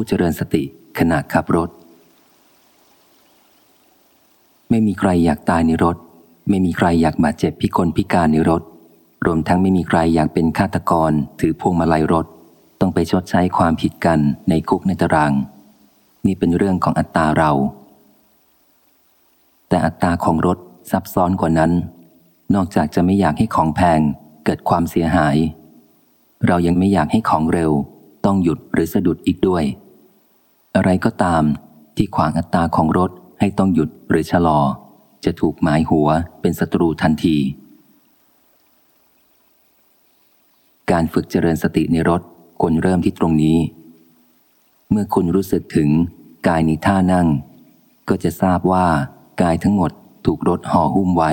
ผู้เจริญสติขณะขับรถ ไม่มีใครอยากตายในรถ ไม่มีใครอยากบาดเจ็บพิกลพิการในรถ รวมทั้งไม่มีใครอยากเป็นฆาตกรถือพวงมาลัยรถ ต้องไปชดใช้ความผิดกันในคุกในตาราง นี่เป็นเรื่องของอัตตาเรา แต่อัตตาของรถซับซ้อนกว่านั้น นอกจากจะไม่อยากให้ของแพงเกิดความเสียหาย เรายังไม่อยากให้ของเร็ว ต้องหยุดหรือสะดุดอีกด้วย อะไรก็ตามที่ขวางอัตราของรถให้ต้องหยุดหรือชะลอ จะถูกหมายหัวเป็นศัตรูทันที การฝึกเจริญสติในรถควรเริ่มที่ตรงนี้ เมื่อคุณรู้สึกถึงกายในท่านั่ง ก็จะทราบว่ากายทั้งหมดถูกรถห่อหุ้มไว้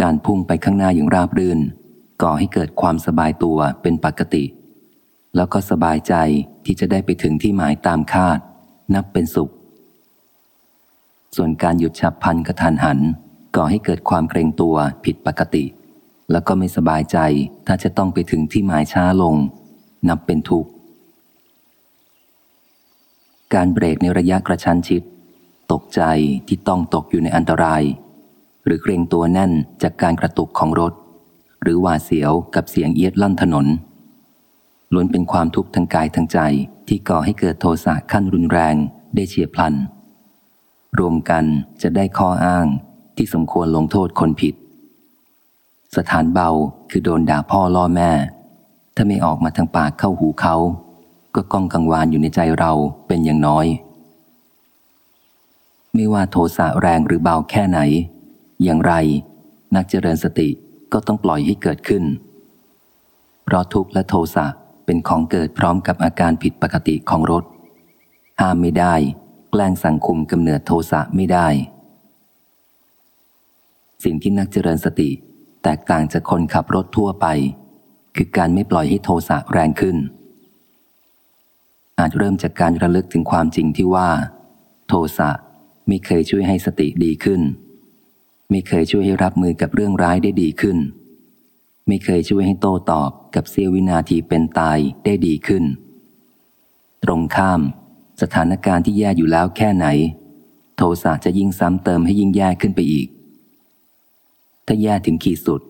การพุ่งไปข้างหน้าอย่างราบรื่น ก่อให้เกิดความสบายตัวเป็นปกติ แล้วก็สบายใจที่จะได้ไปถึงที่หมายตามคาด นับเป็นสุข ส่วนการหยุดฉับพันกระทันหัน ก่อให้เกิดความเกรงตัวผิดปกติ แล้วก็ไม่สบายใจถ้าจะต้องไปถึงที่หมายช้าลง นับเป็นทุกข์ การเบรกในระยะกระชั้นชิด ตกใจที่ต้องตกอยู่ในอันตราย หรือเกรงตัวแน่นจากการกระตุกของรถ หรือหวาเสียวกับเสียงเอียดลั่นถนน ล้วนเป็นความทุกข์ทางกายทางใจที่ก่อให้เกิดโทสะขั้นรุนแรงได้เฉียบพลัน รวมกันจะได้ข้ออ้างที่สมควรลงโทษคนผิด สถานเบาคือโดนด่าพ่อล่อแม่ ถ้าไม่ออกมาทางปากเข้าหูเขา ก็ก้องกังวานอยู่ในใจเราเป็นอย่างน้อย ไม่ว่าโทสะแรงหรือเบาแค่ไหน อย่างไร นักเจริญสติก็ต้องปล่อยให้เกิดขึ้น เพราะทุกข์และโทสะ เป็นของเกิดพร้อมกับอาการผิดปกติของรถห้ามไม่ได้ แกล้งสังคุมกำเนิดโทสะไม่ได้ สิ่งที่นักเจริญสติ แตกต่างจากคนขับรถทั่วไป คือการไม่ปล่อยให้โทสะแรงขึ้น อาจเริ่มจากการระลึกถึงความจริงที่ว่า โทสะไม่เคยช่วยให้สติดีขึ้น ไม่เคยช่วยให้รับมือกับเรื่องร้ายได้ดีขึ้น ไม่เคยช่วยให้โตตอบกับเสี้ยววินาทีเป็นตายได้ดีขึ้น ตรงข้าม สถานการณ์ที่แย่อยู่แล้วแค่ไหน โทสะจะยิ่งซ้ำเติมให้ยิ่งแย่ขึ้นไปอีก ถ้าแย่ถึงขีดสุด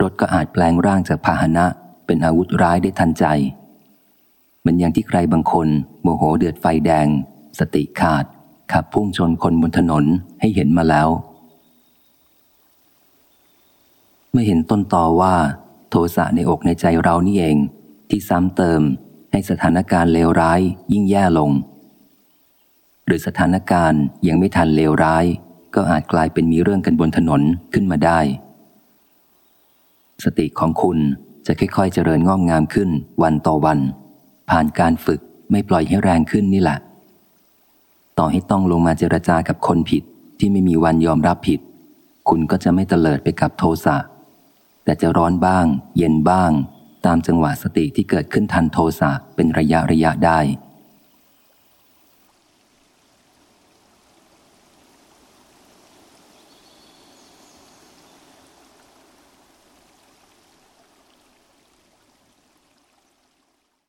รถก็อาจแปลงร่างจากพาหนะเป็นอาวุธร้ายได้ทันใจมือนอย่างที่ใครบางคนโมโหเดือดไฟแดง สติขาดขับพุ่งชนคนบนถนนให้เห็นมาแล้ว มื่อเห็นต้นต่อว่า โทสะในอกในใจเรานี่เอง ที่ซ้ำเติมให้สถานการณ์เลวร้ายยิ่งแย่ลง หรือสถานการณ์ยังไม่ทันเลวร้าย ก็อาจกลายเป็นมีเรื่องกันบนถนนขึ้นมาได้ สติของคุณจะค่อยๆเจริญงอกงามขึ้นวันต่อวัน ผ่านการฝึกไม่ปล่อยให้แรงขึ้นนี่แหละ ต่อให้ต้องลงมาเจรจากับคนผิดที่ไม่มีวันยอมรับผิด คุณก็จะไม่เตลิดไปกับโทสะ แต่จะร้อนบ้าง เย็นบ้าง ตามจังหวะสติที่เกิดขึ้นทันโทสะเป็นระยะระยะได้